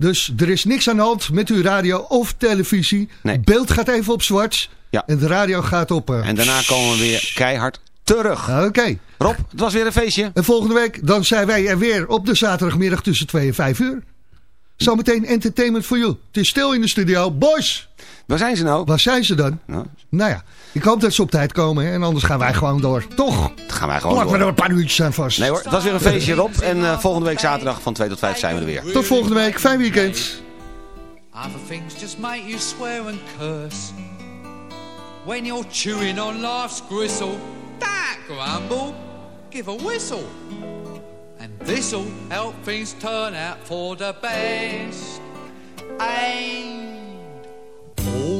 Dus er is niks aan de hand met uw radio of televisie. Nee. Beeld gaat even op zwart. Ja. En de radio gaat op... eh, En daarna komen we weer keihard terug. Oké. Rob, het was weer een feestje. En volgende week dan zijn wij er weer op de zaterdagmiddag tussen 2 en 5 uur. Zometeen entertainment voor you. Het is stil in de studio. Boys, Waar zijn ze nou? waar zijn ze dan? Nou, Nou ja, ik hoop dat ze op tijd komen. Hè? En anders gaan wij gewoon door. Toch? dan gaan wij gewoon Plakken we er door. een paar uurtjes aan vast. Nee hoor, het was weer een feestje Rob. En eh, volgende week zaterdag van 2 tot 5 zijn we er weer. Tot volgende week. Fijn weekend. Other things just make you swear and curse. When you're chewing on life's gristle, that grumble, give a whistle. And this'll help things turn out for the best. And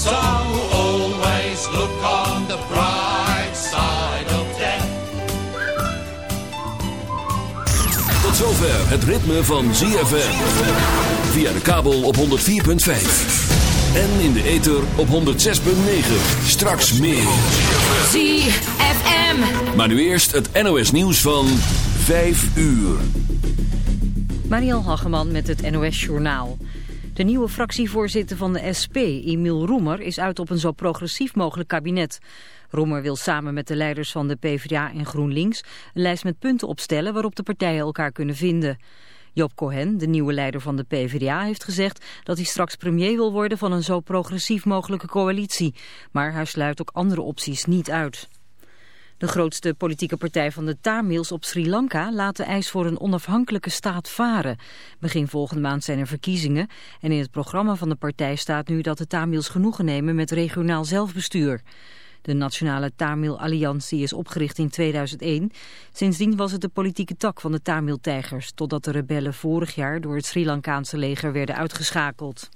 So always look on the bright side of death. Tot zover het ritme van ZFM. Via de kabel op 104.5. En in de ether op 106.9. Straks meer. ZFM. Maar nu eerst het NOS nieuws van 5 uur. Mariel Hageman met het NOS Journaal. De nieuwe fractievoorzitter van de SP, Emiel Roemer, is uit op een zo progressief mogelijk kabinet. Roemer wil samen met de leiders van de PvdA en GroenLinks een lijst met punten opstellen waarop de partijen elkaar kunnen vinden. Job Cohen, de nieuwe leider van de PvdA, heeft gezegd dat hij straks premier wil worden van een zo progressief mogelijke coalitie. Maar hij sluit ook andere opties niet uit. De grootste politieke partij van de Tamils op Sri Lanka laat de eis voor een onafhankelijke staat varen. Begin volgende maand zijn er verkiezingen en in het programma van de partij staat nu dat de Tamils genoegen nemen met regionaal zelfbestuur. De Nationale Tamil Alliantie is opgericht in 2001. Sindsdien was het de politieke tak van de Tamil-tijgers, totdat de rebellen vorig jaar door het Sri Lankaanse leger werden uitgeschakeld.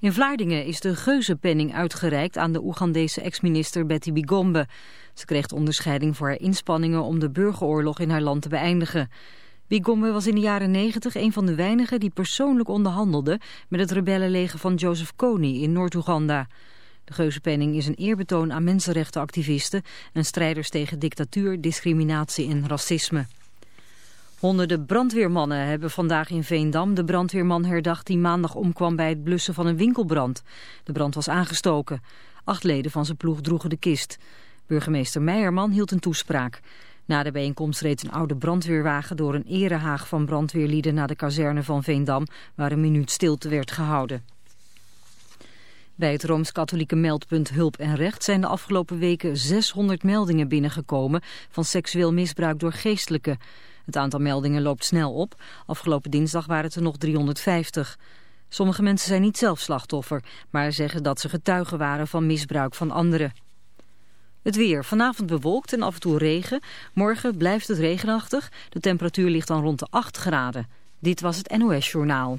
In Vlaardingen is de Geuzenpenning uitgereikt aan de Oegandese ex-minister Betty Bigombe. Ze kreeg de onderscheiding voor haar inspanningen om de burgeroorlog in haar land te beëindigen. Bigombe was in de jaren 90 een van de weinigen die persoonlijk onderhandelde met het rebellenleger van Joseph Kony in Noord-Oeganda. De Geuzenpenning is een eerbetoon aan mensenrechtenactivisten en strijders tegen dictatuur, discriminatie en racisme. Honderden brandweermannen hebben vandaag in Veendam de brandweerman herdacht die maandag omkwam bij het blussen van een winkelbrand. De brand was aangestoken. Acht leden van zijn ploeg droegen de kist. Burgemeester Meijerman hield een toespraak. Na de bijeenkomst reed een oude brandweerwagen door een erehaag van brandweerlieden naar de kazerne van Veendam, waar een minuut stilte werd gehouden. Bij het Rooms-Katholieke meldpunt Hulp en Recht zijn de afgelopen weken 600 meldingen binnengekomen van seksueel misbruik door geestelijken. Het aantal meldingen loopt snel op. Afgelopen dinsdag waren het er nog 350. Sommige mensen zijn niet zelf slachtoffer, maar zeggen dat ze getuigen waren van misbruik van anderen. Het weer. Vanavond bewolkt en af en toe regen. Morgen blijft het regenachtig. De temperatuur ligt dan rond de 8 graden. Dit was het NOS Journaal.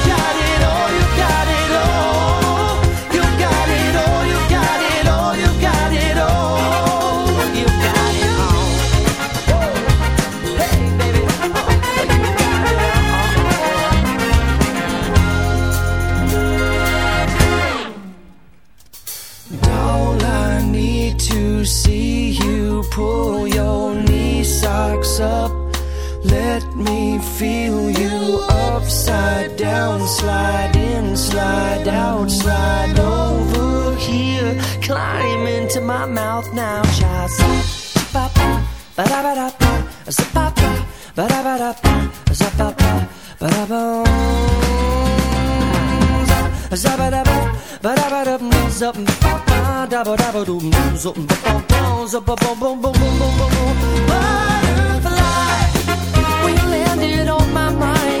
up. Let me feel you upside down, slide in, slide out, slide over here. Climb into my mouth now, child. Zip up, ba da ba da ba, zip up, ba da ba da ba, zip up, ba da ba. Zaba da ba, ba da ba da ba, zip up, ba da ba da ba, do, zip up, ba ba ba ba ba ba ba ba. When you landed on my mind,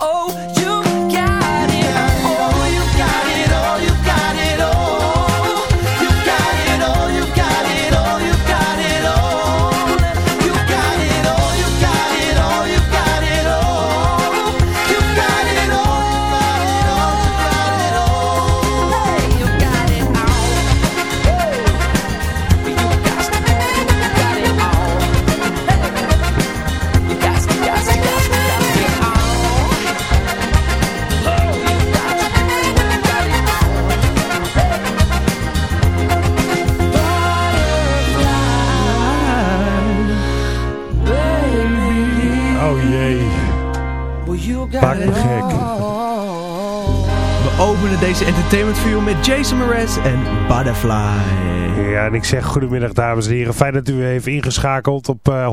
Butterfly. Ja, en ik zeg goedemiddag dames en heren. Fijn dat u weer heeft ingeschakeld op eh,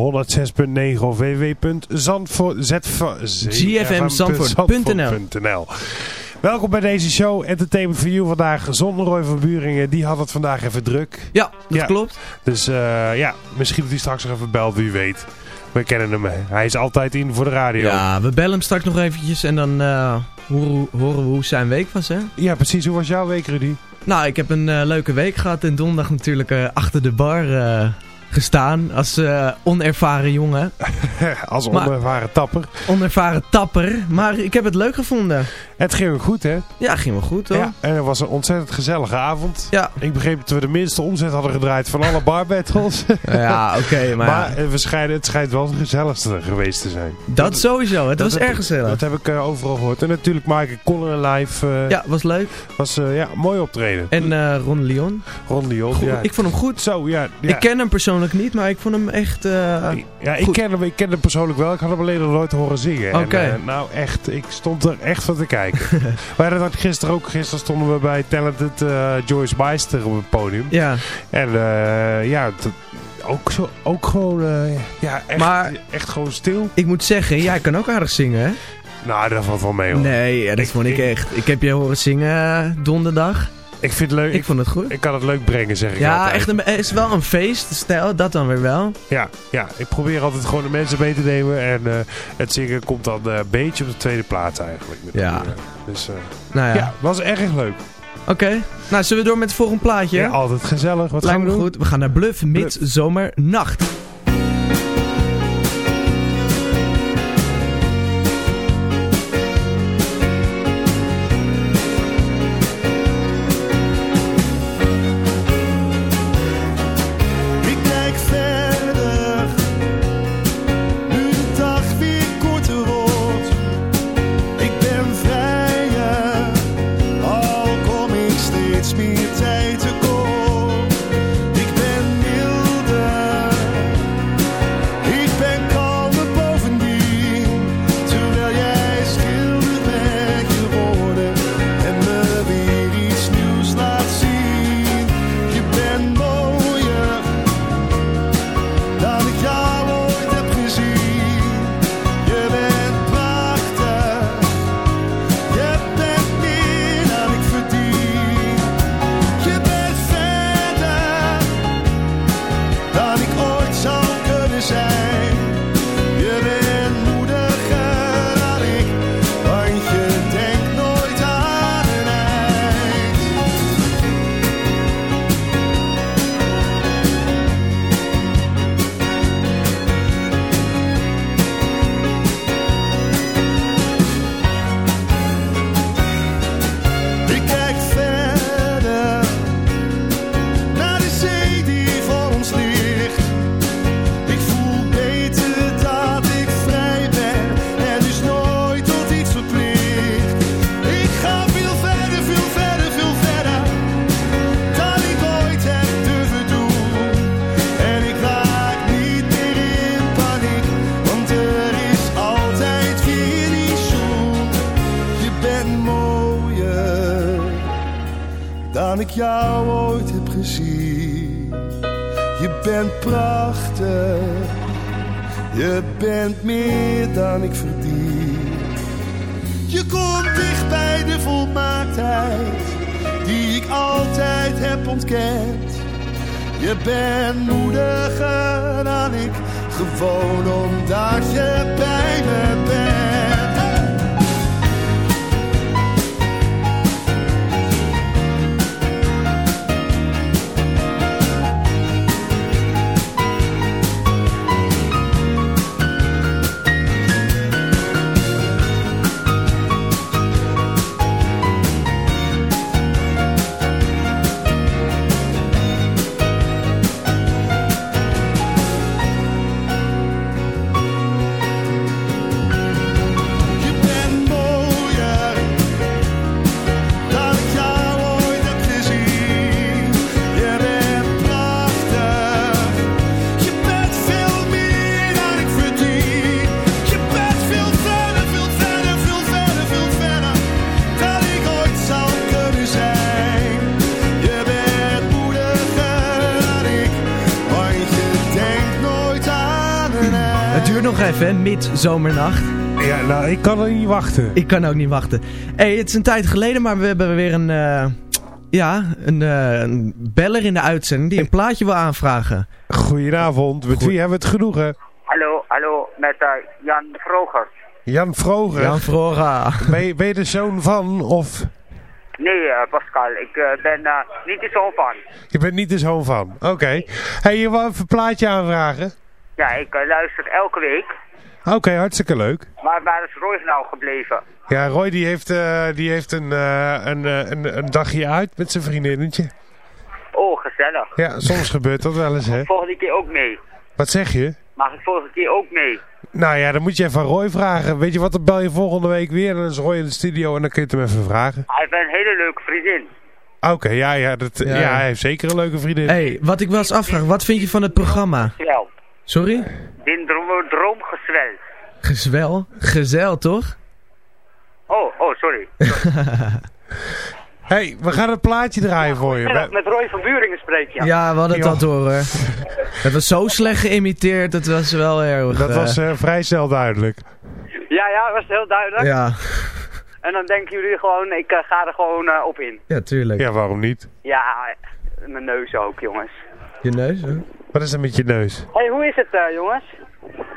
106.9 of www.zfmzandvoort.nl Welkom bij deze show Entertainment for You vandaag zonder Roy van Buringen. Die had het vandaag even druk. Ja, dat klopt. Dus eh, ja, misschien dat hij straks nog even belt, wie weet. We kennen hem. Hij is altijd in voor de radio. Ja, we bellen hem straks nog eventjes en dan eh, horen, horen we hoe zijn week was, hè? Ja, precies. Hoe was jouw week, Rudy? Nou, ik heb een eh, leuke week gehad en donderdag natuurlijk eh, achter de bar eh, gestaan als eh, onervaren jongen. Als Maar- onervaren tapper. Onervaren tapper, maar ik heb het leuk gevonden. Het ging ook goed, hè? Ja, ging wel goed, hoor. Ja, en het was een ontzettend gezellige avond. Ja. Ik begreep dat we de minste omzet hadden gedraaid van alle bar battles. Ja, oké, maar, maar ja, eh, we schijnen, het schijnt wel het gezelligste geweest te zijn. dat sowieso. Het dat was erg gezellig. Dat heb ik eh, overal gehoord. En natuurlijk Maaike Colin live. Ja, was leuk. Was ja, mooi optreden. En Ron Leon. Ron Leon. Goed, ja. Ik vond hem goed. Zo, ja. ja. Ik ken hem persoonlijk niet, maar ik vond hem echt... eh, ja, ik goed. ken, hem, ik ken hem persoonlijk wel. Ik had hem alleen nog nooit horen zingen. En, Oké. eh, nou, echt. Ik stond er echt van te kijken. we hadden dat gisteren ook. Gisteren stonden we bij Talented eh, Joyce Meister op het podium. Ja, En ja, ook, zo, ook gewoon, ja, echt, Maar- echt gewoon stil. ik moet zeggen, jij kan ook aardig zingen, hè? Nou, dat valt wel mee hoor. Nee, dat Ik- vond ik, ik- echt. Ik heb je horen zingen donderdag. Ik vind het leuk. Ik, Ik, vond het goed. ik kan het leuk brengen, zeg ik ja, altijd. echt een, het is wel een feeststijl, dat dan weer wel. Ja, ja, ik probeer altijd gewoon de mensen mee te nemen. En eh, het zingen komt dan eh, een beetje op de tweede plaats eigenlijk. Met Ja. die, eh, dus Nou ja, ja, was erg leuk. oké. Nou, zullen we door met het volgende plaatje? Ja, altijd gezellig. Wat Lijkt gaan we me doen? goed. We gaan naar Bluff Midzomernacht. Je bent moediger dan ik, gewoon omdat je bij me bent. Midzomernacht. Ja, nou, ik kan er niet wachten. Ik kan ook niet wachten. hey, het is een tijd geleden, maar we hebben weer een, eh, ja, een, eh, een beller in de uitzending die een plaatje wil aanvragen. Goedenavond, met wie hebben we het genoegen? Hallo, hallo, met eh, Jan Vrogers. Jan Vroger. Jan Vroga. Ben je, ben je de zoon van, of... Nee, eh, Pascal, ik ben eh, niet de zoon van. Je bent niet de zoon van. Oké. Hey, je wou even een plaatje aanvragen? Ja, ik luister elke week. Oké, hartstikke leuk. Maar waar is Roy nou gebleven? Ja, Roy die heeft, eh, die heeft een, eh, een, eh, een, een dagje uit met zijn vriendinnetje. Oh, gezellig. Ja, soms gebeurt dat wel eens, hè. Volgende keer ook mee. Wat zeg je? Mag ik volgende keer ook mee? Nou ja, dan moet je even aan Roy vragen. Weet je wat, dan bel je volgende week weer en dan is Roy in de studio en dan kun je het hem even vragen. Hij heeft een hele leuke vriendin. Oké, ja, ja, dat, ja. Ja. hij heeft zeker een leuke vriendin. hey, wat ik wel eens afvraag, wat vind je van het programma? Wel, Sorry? din droom, droomgezwel. Gezwel? Gezel, toch? Oh, oh, sorry. hey, we gaan een plaatje draaien voor je. We- met Roy van Buringen spreek je. Ja, we hadden het al door, hoor. Het was zo slecht geïmiteerd, het was wel erg... Dat eh, was eh, vrij snel duidelijk. Ja, ja, was heel duidelijk. Ja, En dan denken jullie gewoon, ik eh, ga er gewoon eh, op in. ja, tuurlijk. Ja, waarom niet? Ja, mijn neus ook, jongens. Je neus, hè? Wat is er met je neus? hey, hoe is het, eh, jongens?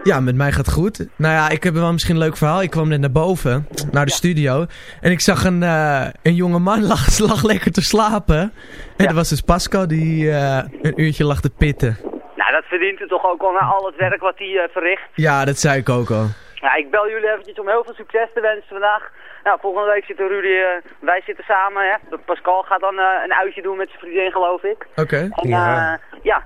Ja, met mij gaat het goed. Nou ja, ik heb wel misschien een leuk verhaal. Ik kwam net naar boven, naar de studio. En ik zag een, eh, een jonge man lag, lag lekker te slapen. En dat was dus Pascal die eh, een uurtje lag te pitten. Nou, dat verdient u toch ook al na al het werk wat hij verricht. Ja, dat zei ik ook al. Ja, ik bel jullie eventjes om heel veel succes te wensen vandaag. Nou, volgende week zitten Rudy, eh, wij zitten samen, hè. Pascal gaat dan eh, een uitje doen met zijn vriendin, geloof ik. Oké. Ja. ja.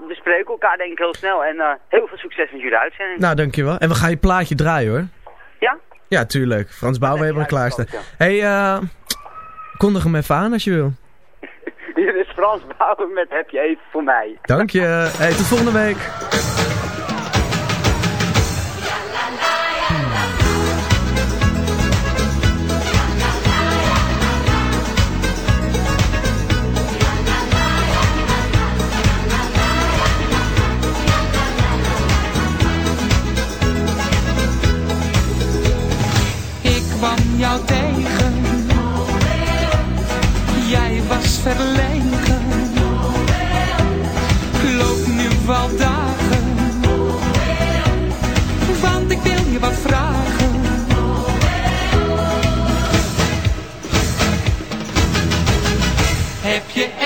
Ja, we spreken elkaar denk ik heel snel. En eh, heel veel succes met jullie uitzending. Nou, dankjewel. En we gaan je plaatje draaien, hoor. Ja? Ja, tuurlijk. Frans Bouwweber er klaarstaan. hey, eh kondig hem even aan als je wil. Hier is Frans Bouwen met Heb je even voor mij. Dank je. Hey, tot volgende week. Jou tegen. Jij was verlegen. Loop nu al dagen. Want ik wil je wat vragen. Heb je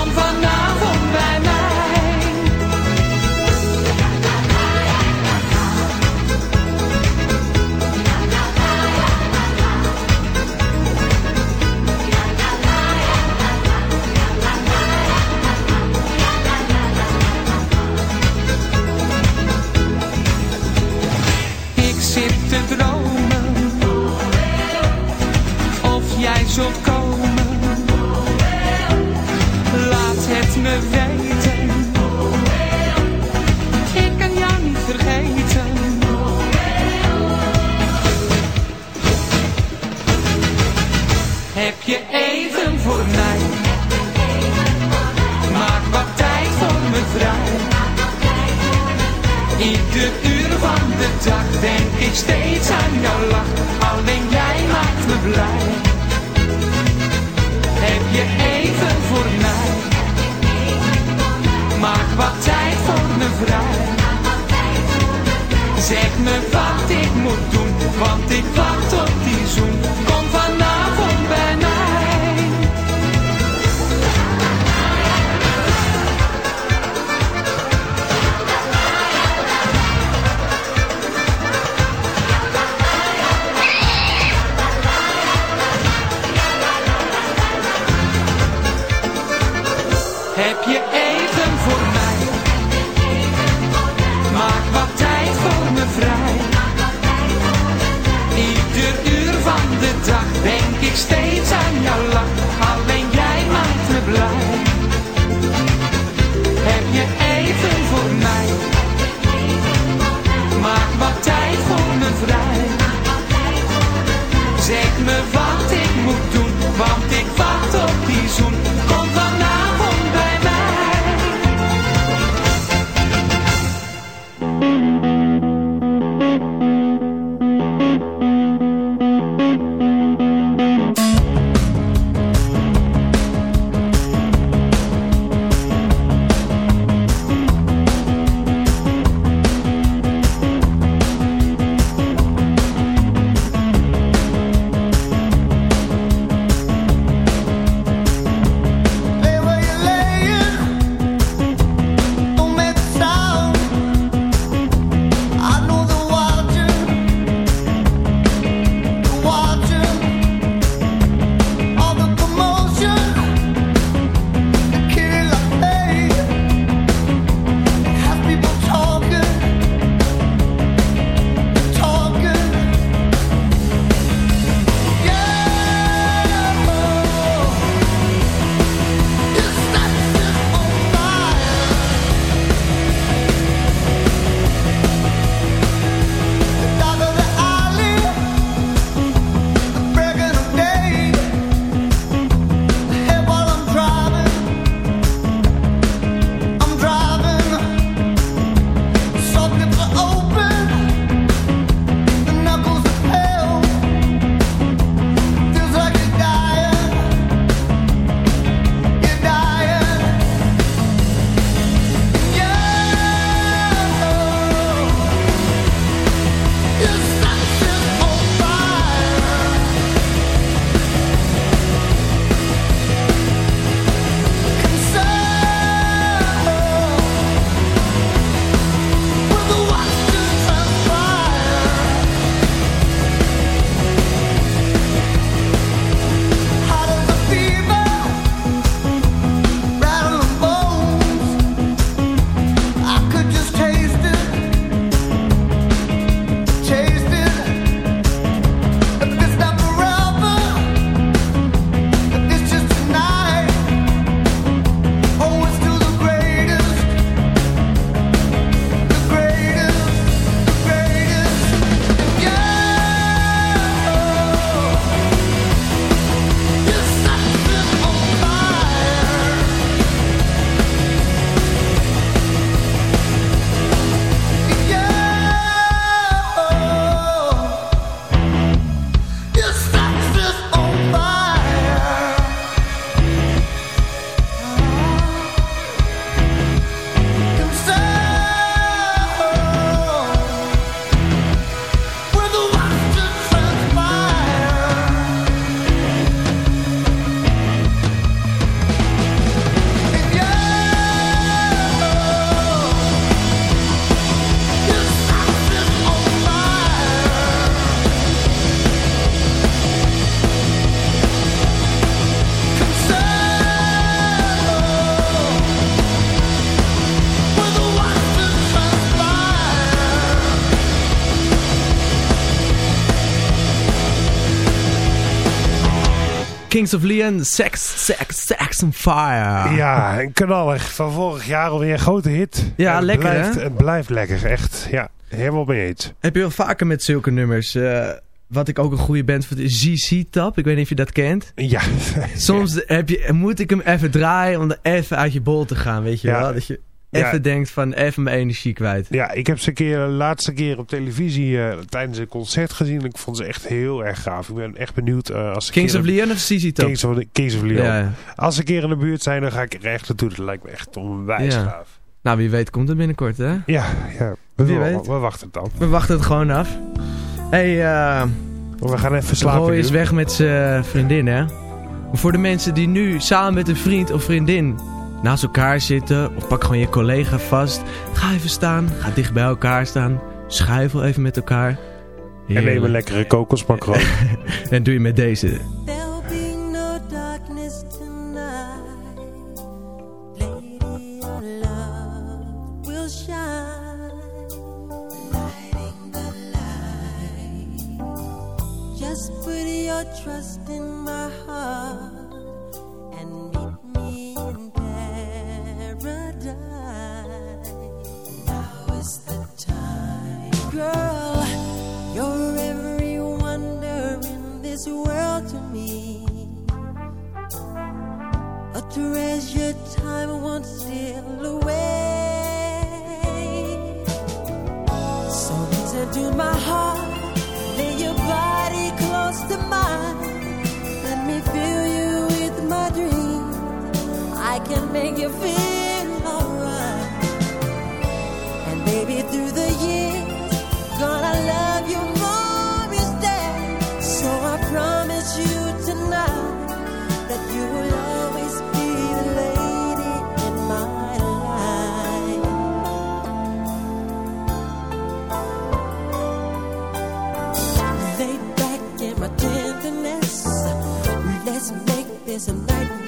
Denk ik Kings of Leon, Sex, Sex, Sex on Fire. Ja, een knaller. Van vorig jaar alweer een grote hit. Ja, het lekker, blijft, hè? Het blijft lekker, echt. Ja, helemaal mee eens. Heb je wel vaker met zulke nummers. eh, wat ik ook een goede band vind, is ZZ Top. Ik weet niet of je dat kent. Ja. Soms heb je, moet ik hem even draaien om er even uit je bol te gaan, weet je Ja. wel? Dat je Ja. even denkt van even mijn energie kwijt. Ja, ik heb ze een keer, de laatste keer op televisie eh, tijdens een concert gezien. Ik vond ze echt heel erg gaaf. Ik ben echt benieuwd eh, als Kings of Leon of Top? Kings of, Kings of Leon. Ja, ja. Als ze een keer in de buurt zijn, dan ga ik er echt naartoe. Dat lijkt me echt onwijs Ja. gaaf. Nou, wie weet komt het binnenkort, hè? Ja, ja. We, Wie we- weet. we wachten het dan. We wachten het gewoon af. hey, eh We gaan even slapen Roy is weg met zijn vriendin, hè? Maar voor de mensen die nu samen met een vriend of vriendin naast elkaar zitten... of pak gewoon je collega vast. Ga even staan, ga dicht bij elkaar staan. Schuifel even met elkaar. En neem een lekkere kokosmakroon. En doe je met deze. A treasure time won't steal away. So listen to my heart, lay your body close to mine. Let me fill you with my dreams. I can make you feel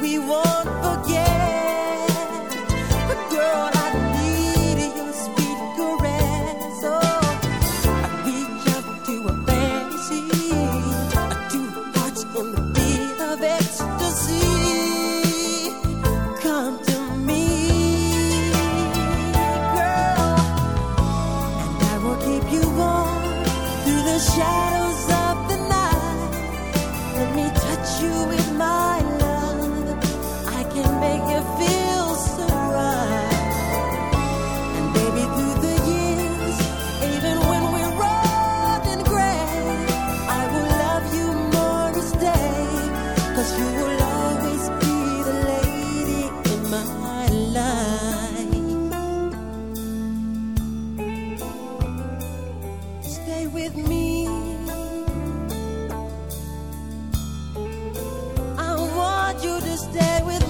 we won't stay with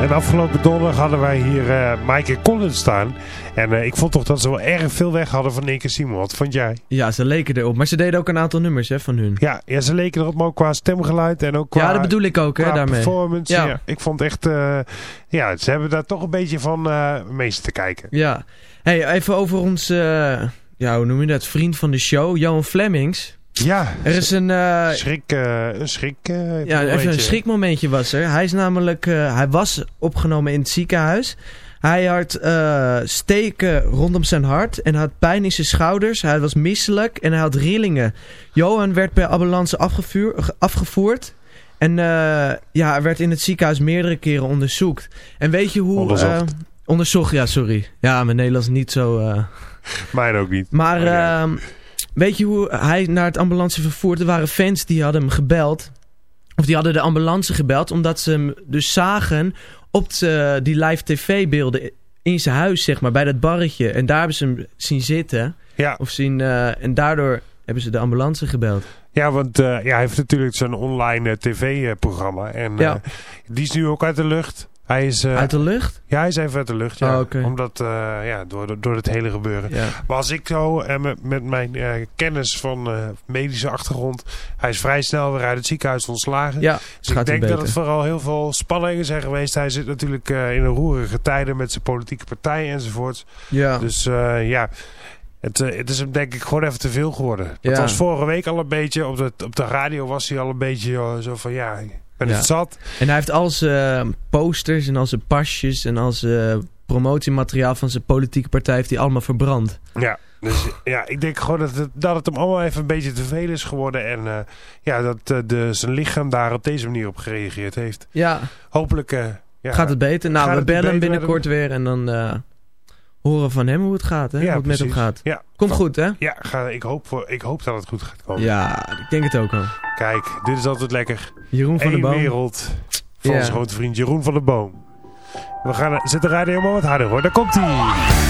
En afgelopen donderdag hadden wij hier eh Mike en Colin staan. En eh, ik vond toch dat ze wel erg veel weg hadden van Nick en Simon. Wat vond jij? Ja, ze leken erop. Maar ze deden ook een aantal nummers hè, van hun. Ja, ja, ze leken erop, maar ook qua stemgeluid en ook qua, Ja, dat bedoel ik ook, hè, daarmee. performance. Ja. Ja. ik vond echt, eh, ja, ze hebben daar toch een beetje van meester te kijken. Ja. Hey, even over ons, ja, hoe noem je dat, vriend van de show, Johan Flemings. Ja. Er is een... eh, Schrik, eh, een schrik. eh, ja, even een schrikmomentje was er. Hij is namelijk, hij was opgenomen in het ziekenhuis. Hij had steken rondom zijn hart en had pijn in zijn schouders. Hij was misselijk en hij had rillingen. Johan werd per ambulance afgevuur, afgevoerd. En ja, hij werd in het ziekenhuis meerdere keren onderzoekt. En weet je hoe... Onderzocht. onderzocht, ja, sorry. Ja, mijn Nederlands niet zo... Mijn ook niet. maar ehm, weet je hoe hij naar het ambulance vervoerd? Er waren fans die hadden hem gebeld. Of die hadden de ambulance gebeld. Omdat ze hem dus zagen op de, die live tv-beelden in zijn huis, zeg maar. Bij dat barretje. En daar hebben ze hem zien zitten. Ja. Of zien, eh, en daardoor hebben ze de ambulance gebeld. Ja, want eh, ja, hij heeft natuurlijk zo'n online tv-programma. En Ja. eh, die is nu ook uit de lucht. Hij is, eh, Uit de lucht? Ja, hij is even uit de lucht. Ja. Oh. Omdat, eh, ja, door, door het hele gebeuren. Ja. Maar als ik zo eh, met, met mijn kennis van medische achtergrond. Hij is vrij snel weer uit het ziekenhuis ontslagen. Ja, dus het ik denk dat het vooral heel veel spanningen zijn geweest. Hij zit natuurlijk in een roerige tijden met zijn politieke partijen enzovoort. Ja. Dus ja. Het, het is hem denk ik gewoon even te veel geworden. Dat Ja. was vorige week al een beetje. Op de, op de radio was hij al een beetje zo van ja, ben het zat. En hij heeft al zijn posters en al zijn pasjes en al zijn promotiemateriaal van zijn politieke partij heeft hij allemaal verbrand. Ja, dus ja, ik denk gewoon dat het, dat het hem allemaal even een beetje te veel is geworden. En eh, ja, dat eh, de, zijn lichaam daar op deze manier op gereageerd heeft. Ja. Hopelijk eh, ja, gaat het beter? Nou, we bellen binnenkort weer en dan eh, horen van hem hoe het gaat, hè? Ja, hoe het met hem gaat. Ja. Komt goed, hè? Ja, ga, ik, hoop voor, ik hoop dat het goed gaat komen. Ja, ik denk het ook wel. Kijk, dit is altijd lekker. Jeroen van der Boom. wereld van Ja. onze grote vriend Jeroen van der Boom. We gaan, zet de radio maar wat harder hoor. Daar komt hij.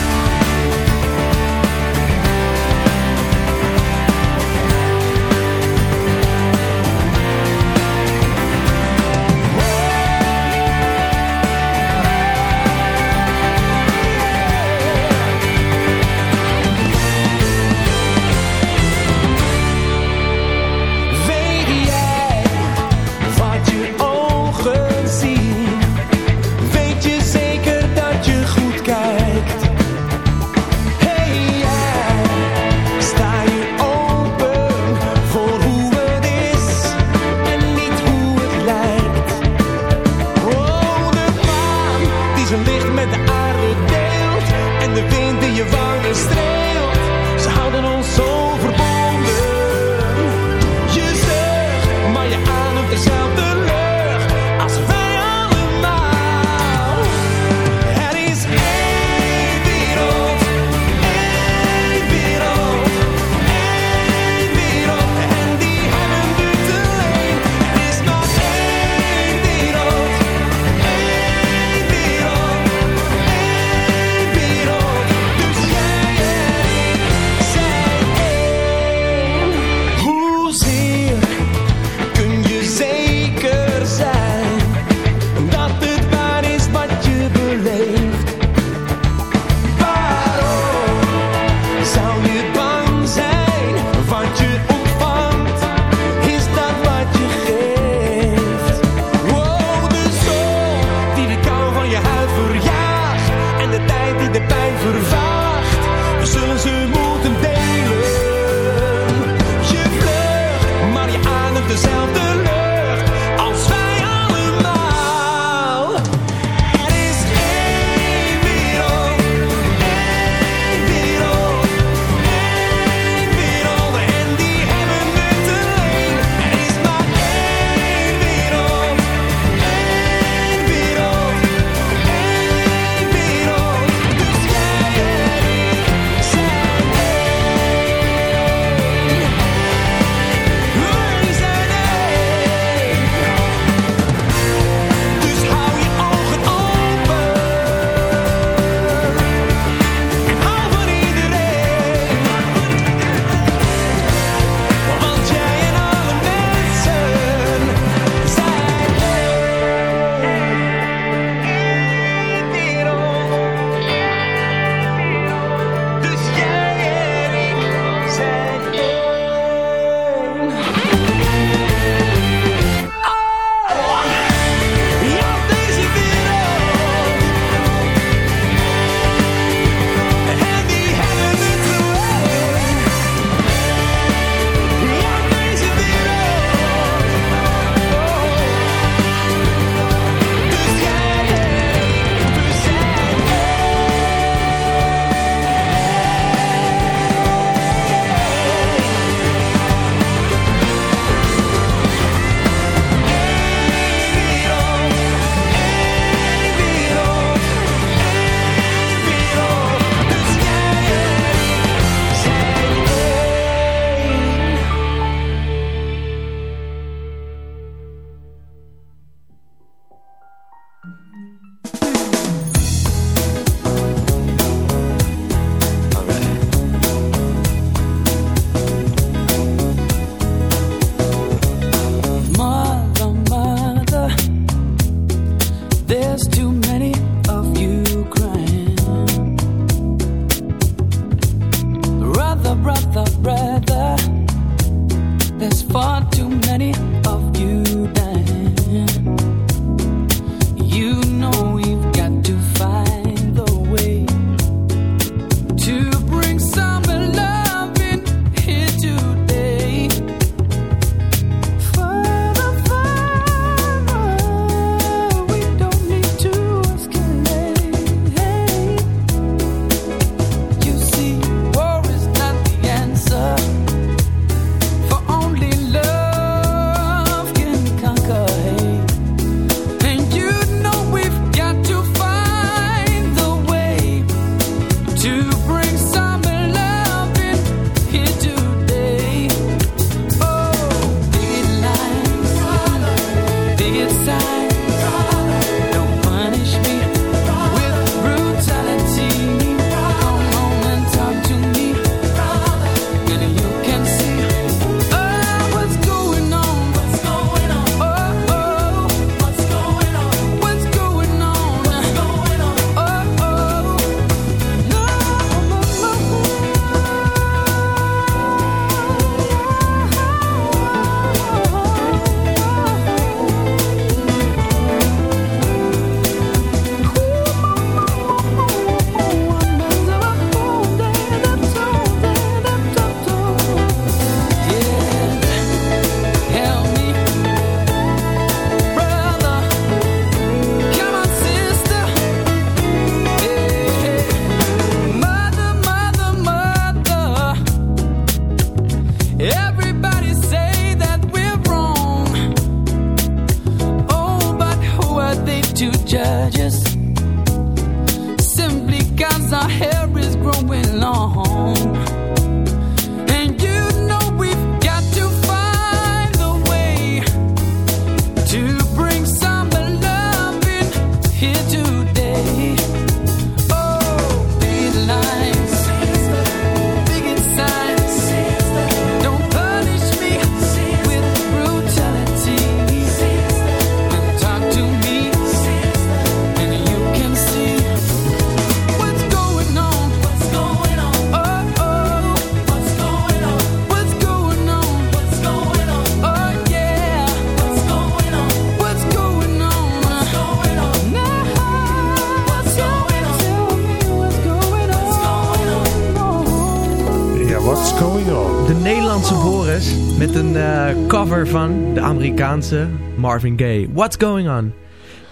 Marvin Gaye. What's going on?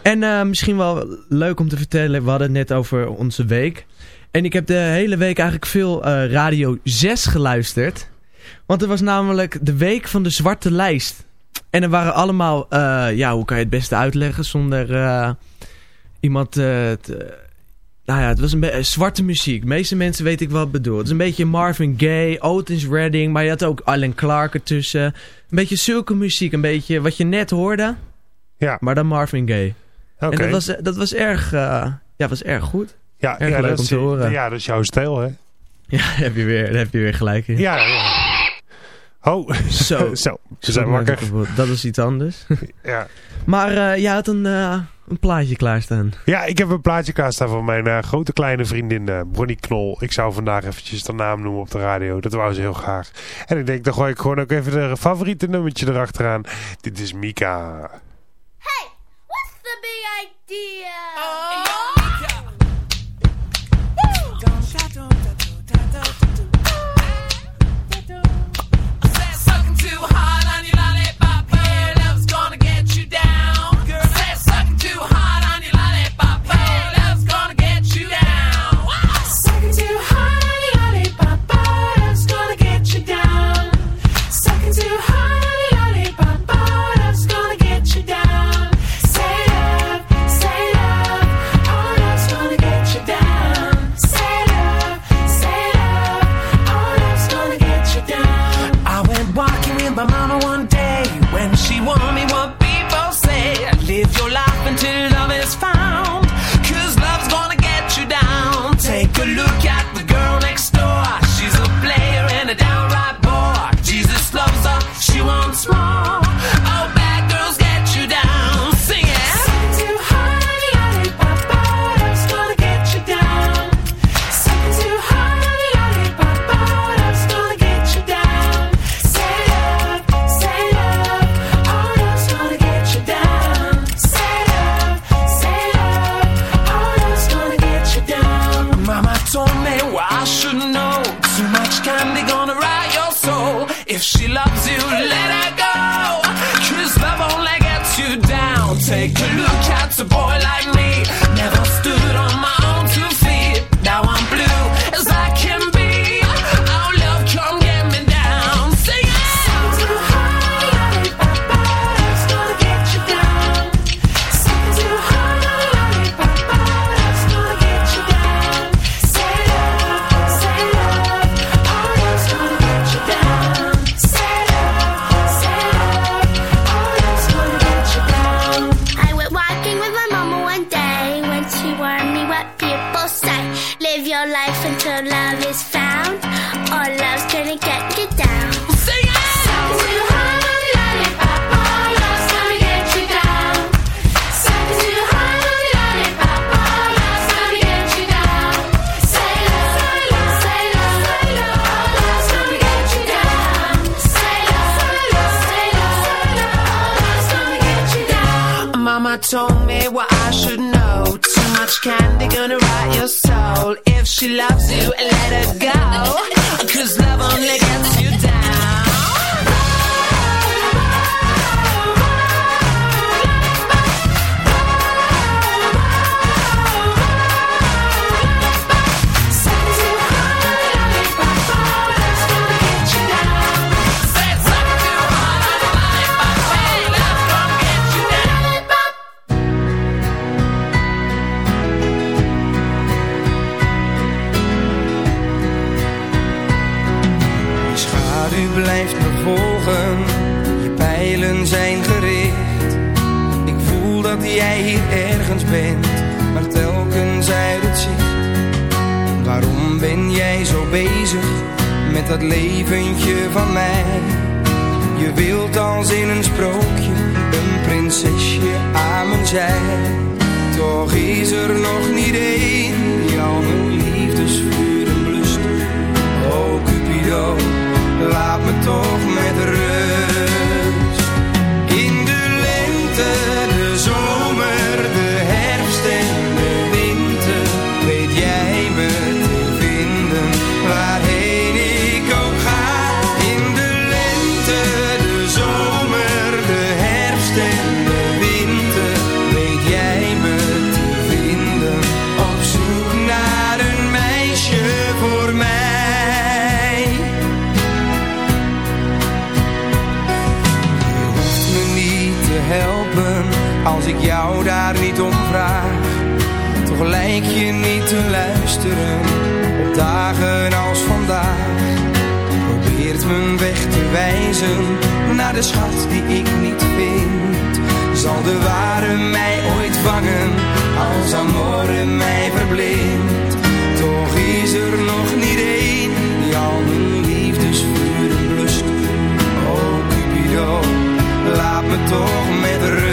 En eh, misschien wel leuk om te vertellen, we hadden het net over onze week. En ik heb de hele week eigenlijk veel eh, Radio 6 geluisterd. Want het was namelijk de week van de zwarte lijst. En er waren allemaal, eh, ja hoe kan je het beste uitleggen zonder iemand te nou ja, het was een eh, zwarte muziek. De meeste mensen weet ik wat bedoel. Het is een beetje Marvin Gaye, Otis Redding, maar je had ook Alan Clark ertussen. Een beetje zulke muziek, een beetje wat je net hoorde. Ja. Maar dan Marvin Gaye. Oké. En dat was, eh, dat was erg, eh, ja, was erg goed. Ja, erg leuk dat om te horen. Ja, dat is jouw stijl, hè? Ja, daar heb je weer, heb je weer gelijk in. Ja, ja. Oh, zo. zo. Ze zijn wakker. Dat is iets anders. ja. Maar je had een een plaatje klaarstaan? Ja, ik heb een plaatje klaarstaan van mijn eh, grote kleine vriendin uh, Bronnie Knol. Ik zou vandaag eventjes de naam noemen op de radio. Dat wou ze heel graag. En ik denk, dan gooi ik gewoon ook even een favoriete nummertje erachteraan. Dit is Mika. Hey, what's the big idea? Eh? Oh. take a look at a boy like me. I've seen. Ben jij zo bezig met dat leventje van mij? Je wilt als in een sprookje een prinsesje aan mijn zij. Toch is er nog niet één die al mijn liefdesvuren blust. Oh Cupido, laat me toch met rust. In de lente, Lijk je niet te luisteren op dagen als vandaag. Probeert mijn weg te wijzen naar de schat die ik niet vind. Zal de ware mij ooit vangen als amore mij verblindt? Toch is er nog niet één die al mijn liefdesvuren blust. Oh Cupido, laat me toch met rust.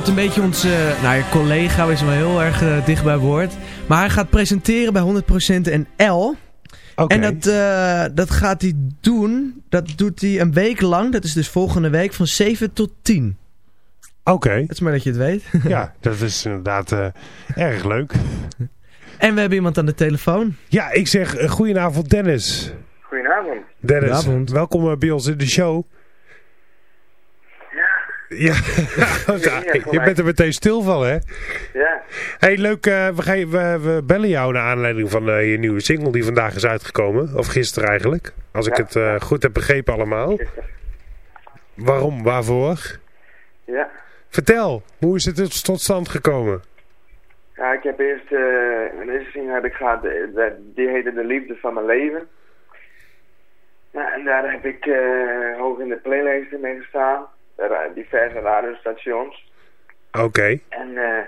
Wordt een beetje onze uh, nou, ja, collega, is wel heel erg eh, dicht bij woord. Maar hij gaat presenteren bij 100% NL. En dat, eh, dat gaat hij doen, dat doet hij een week lang. Dat is dus volgende week van 7 tot 10. Oké. Dat is maar dat je het weet. Ja, dat is inderdaad eh, erg leuk. En we hebben iemand aan de telefoon. Ja, ik zeg uh, goedenavond Dennis. Goedenavond. Dennis, Goedenavond. welkom bij ons in de show. Ja, ja je bent er meteen stil van hè? Ja. Hey, leuk, eh, we, gaan, we, we bellen jou naar aanleiding van eh, je nieuwe single die vandaag is uitgekomen. Of gisteren eigenlijk, als ik het eh, goed heb begrepen allemaal. Waarom, waarvoor? Ja. Vertel, hoe is het tot stand gekomen? Ja, ik heb eerst, mijn eerste single heb ik gehad, eh, die heette De Liefde van mijn leven. Nou, en daar heb ik hoog in de playlisten mee gestaan. Ra- diverse radiostations. Oké, En eh,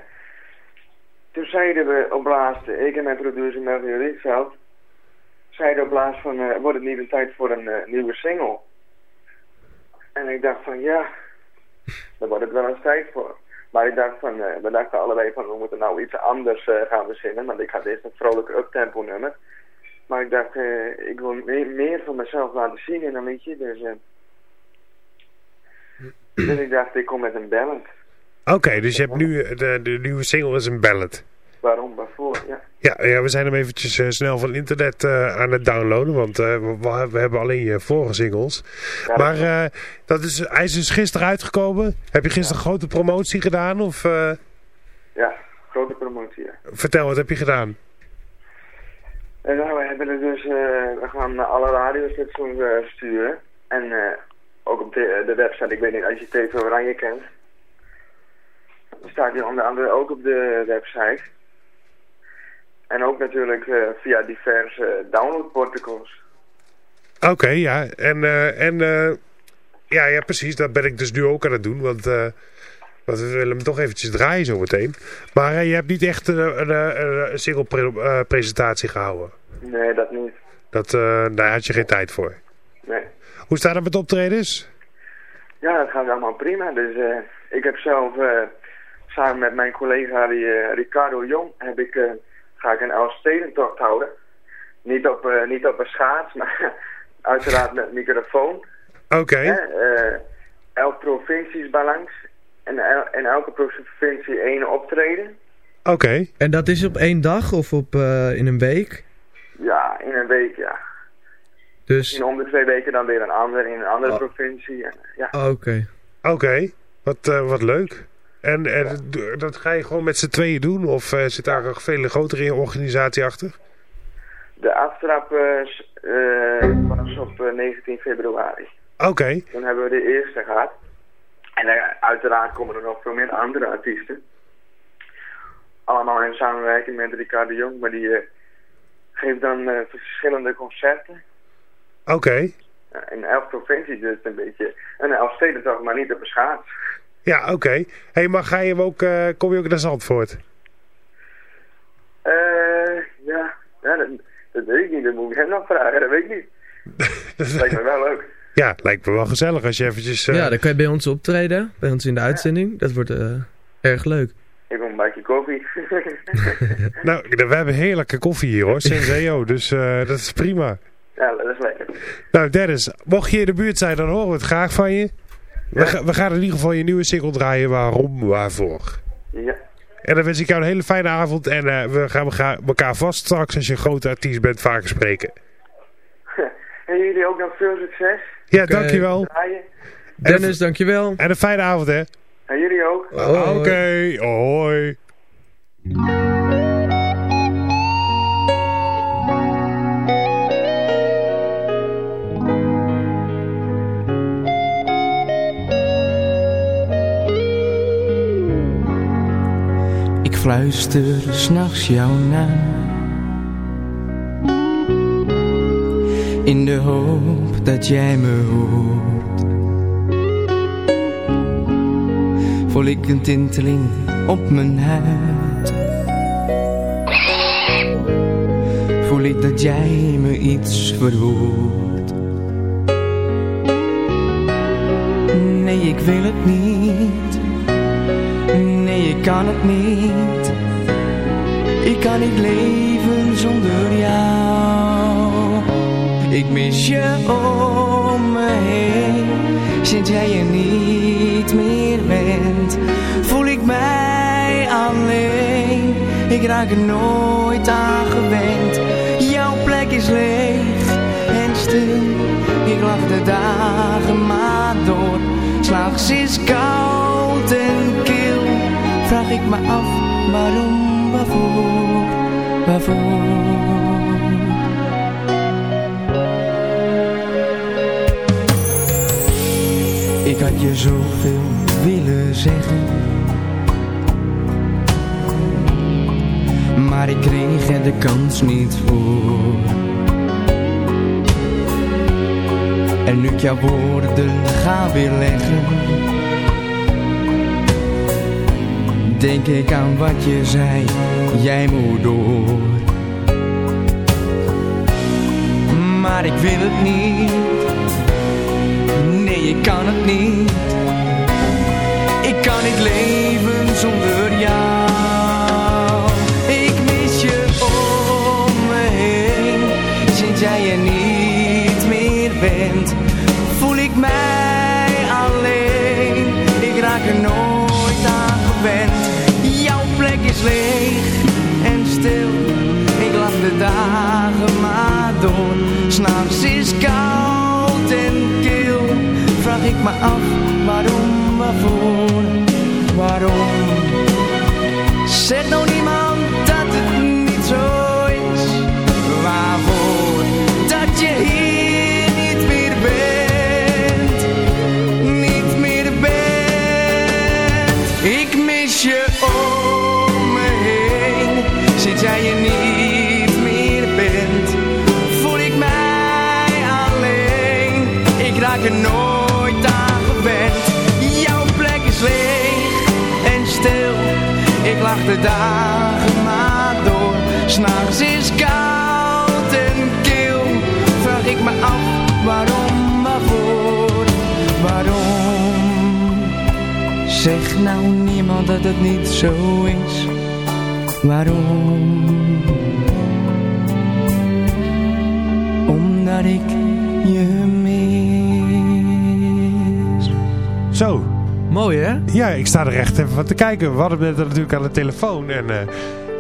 toen zeiden we op laatst, ik en mijn producer Melvin Rietveld, zeiden op laatst van, eh, wordt het niet een tijd voor een eh, nieuwe single? En ik dacht van, ja, daar wordt het wel eens tijd voor. Maar ik dacht van, eh, we dachten allebei van, we moeten nou iets anders eh, gaan verzinnen, want ik had eerst een vrolijke uptempo nummer. Maar ik dacht, eh, ik wil meer, meer van mezelf laten zien in een liedje, dus... dus ik dacht, ik kom met een ballad. oké, dus je hebt nu, eh, de, de nieuwe single is een ballad. Waarom? Waarvoor? Ja. Ja, ja we zijn hem eventjes eh, snel van internet eh, aan het downloaden, want eh, we, we- hebben alleen je vorige singles. Ja, maar eh, dat is, hij is dus gisteren uitgekomen. Heb je gisteren een grote promotie gedaan? Of Ja, grote promotie, ja. vertel, wat heb je gedaan? Nou, we hebben er dus, we gaan naar alle radiostations sturen. En eh, ook op de, de website, ik weet niet, als je TV Oranje kent. Staat die onder andere ook op de website. En ook natuurlijk eh, via diverse downloadprotocols. Oké, ja. En, eh, en eh, ja, ja, precies. Dat ben ik dus nu ook aan het doen. Want, eh, want we willen hem toch eventjes draaien zometeen. Maar eh, je hebt niet echt een, een, een, single pre- eh, presentatie gehouden. Nee, dat niet. Dat, eh, daar had je geen tijd voor. Hoe staat het met optredens? Ja, dat gaat allemaal prima. Dus eh, ik heb zelf eh, samen met mijn collega die, eh, Ricardo Jong heb ik, eh, ga ik een Elfstedentocht houden. Niet op, eh, niet op een schaats, maar uiteraard met microfoon. Oké. Eh, elk provincies balans. En el- in elke provincie één optreden. Oké. En dat is op één dag of op, eh, in een week? Ja, in een week, ja. Dus, Misschien om de twee weken dan weer een ander in een andere Oh. provincie. En, ja. oké. Oké. Wat, eh, wat leuk. En, en dat ga je gewoon met z'n tweeën doen? Of eh, zit daar een veel grotere organisatie achter? De aftrap eh, eh, was op eh, 19 februari. Oké. Toen hebben we de eerste gehad. En eh, uiteraard komen er nog veel meer andere artiesten. Allemaal in samenwerking met Ricardo Jong, maar die eh, geeft dan eh, verschillende concerten. Oké. In elf provincies, dus een beetje een elfstedentocht, maar niet op een schaats. Ja, oké. hey, maar ga je hem ook, eh, kom je ook naar Zandvoort? Eh, ja, ja dat, dat weet ik niet, dat moet ik hem nog vragen, dat weet ik niet. dat lijkt me wel leuk. Ja, lijkt me wel gezellig als je eventjes... eh, Ja, dan kan je bij ons optreden. Bij ons in de uitzending. Dat wordt eh, erg leuk. Ik wil een bakje koffie. Nou, we hebben heerlijke koffie hier hoor, Senseo, dus eh, dat is prima. ja, dat is lekker. Nou Dennis, mocht je in de buurt zijn, dan horen we het graag van je. We, ga- we gaan in ieder geval je nieuwe single draaien, waarom, waarvoor. Ja. En dan wens ik jou een hele fijne avond en eh, we gaan elkaar- elkaar vast straks als je een grote artiest bent vaker spreken. En jullie ook nog veel succes. Ja, dankjewel. Draaien. Dennis, dankjewel. En een fijne avond hè. En jullie ook. Oké, hoi. Fluister s'nachts jouw naam. In de hoop dat jij me hoort. Voel ik een tinteling op mijn huid. Voel ik dat jij me iets verwoordt Nee, ik wil het niet ik kan het niet. Ik kan niet leven zonder jou. Ik mis je om me heen. Sinds jij er niet meer bent, voel ik mij alleen. Ik raak er nooit aan gewend. Jouw plek is leeg en stil. Ik lach de dagen maar door. S'nachts is koud en kil. Vraag ik me af waarom, waarvoor, waarvoor. Ik had je zoveel willen zeggen. Maar ik kreeg er de kans niet voor. En nu ik jouw woorden ga weerleggen Denk ik aan wat je zei, jij moet door. Maar ik wil het niet. Nee, ik kan het niet. Ik kan niet leven zonder jou. Ik mis je om me heen. Sinds jij er niet meer bent Voel ik mij leeg en stil. Ik lach de dagen maar door. S'nachts is koud en kil. Vraag ik me af waarom, waarvoor, waarom? Zegt nou de dagen maar door. S'nachts is koud en kil. Vraag ik me af waarom, waarvoor, waarom. Zeg nou niemand dat het niet zo is. Waarom? Omdat ik je mis. Zo. Mooi hè? Ja, ik sta er echt even van te kijken. We hadden net natuurlijk aan de telefoon en... eh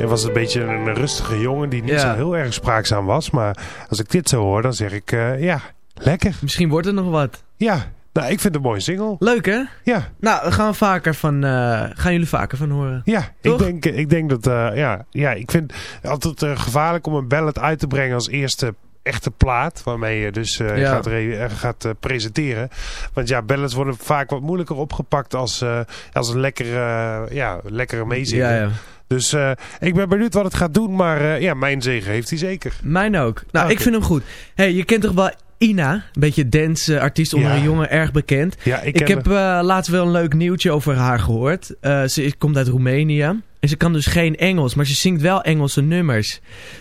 er was een beetje een rustige jongen die niet Ja. zo heel erg spraakzaam was. Maar als ik dit zo hoor, dan zeg ik, eh, ja, lekker. Misschien wordt er nog wat. Ja, nou, ik vind het een mooie single. Leuk hè? Ja. Nou, we gaan vaker van, eh, gaan jullie vaker van horen. Ja, ik denk, ik denk dat, ja, ja, ik vind het altijd gevaarlijk om een ballad uit te brengen als eerste echte plaat. Waarmee je dus eh, Ja. gaat, eh, gaat eh, presenteren. Want ja, ballads worden vaak wat moeilijker opgepakt als, als een lekkere, ja, lekkere. Ja, ja. Dus ik ben benieuwd wat het gaat doen. Maar ja, mijn zegen heeft hij zeker. Mijn ook. Nou, ik vind hem goed. hey, je kent toch wel Ina? Een beetje dance artiest onder Ja. een jongen, erg bekend. Ja, ik, heb eh, laatst wel een leuk nieuwtje over haar gehoord. Eh, ze komt uit Roemenië. En ze kan dus geen Engels, maar ze zingt wel Engelse nummers.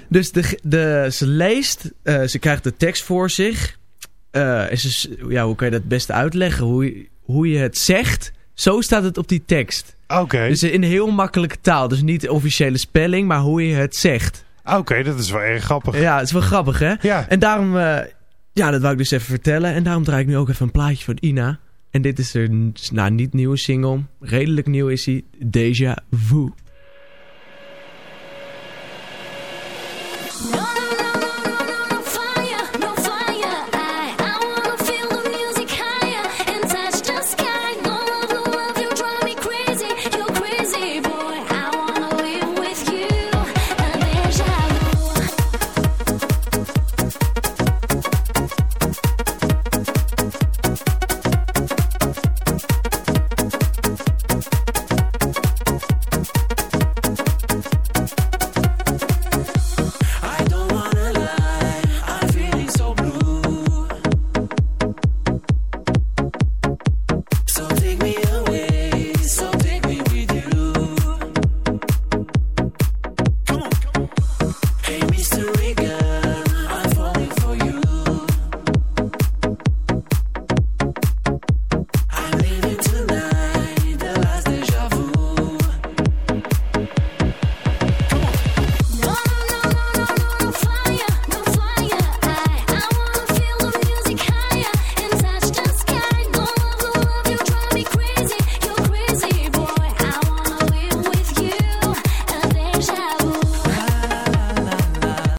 Dus de, de, ze leest, eh, ze krijgt de tekst voor zich. Eh, en ze, ja, hoe kan je dat het beste uitleggen? Hoe, je- hoe je het zegt, zo staat het op die tekst. Oké. Dus in heel makkelijke taal. Dus niet de officiële spelling, maar hoe je het zegt. Oké, dat is wel erg grappig. Ja, het is wel grappig hè? Ja. En daarom, eh, ja, dat wou ik dus even vertellen. En daarom draai ik nu ook even een plaatje van Ina. En dit is er, nou niet nieuwe single. Redelijk nieuw is hij, Deja Vu.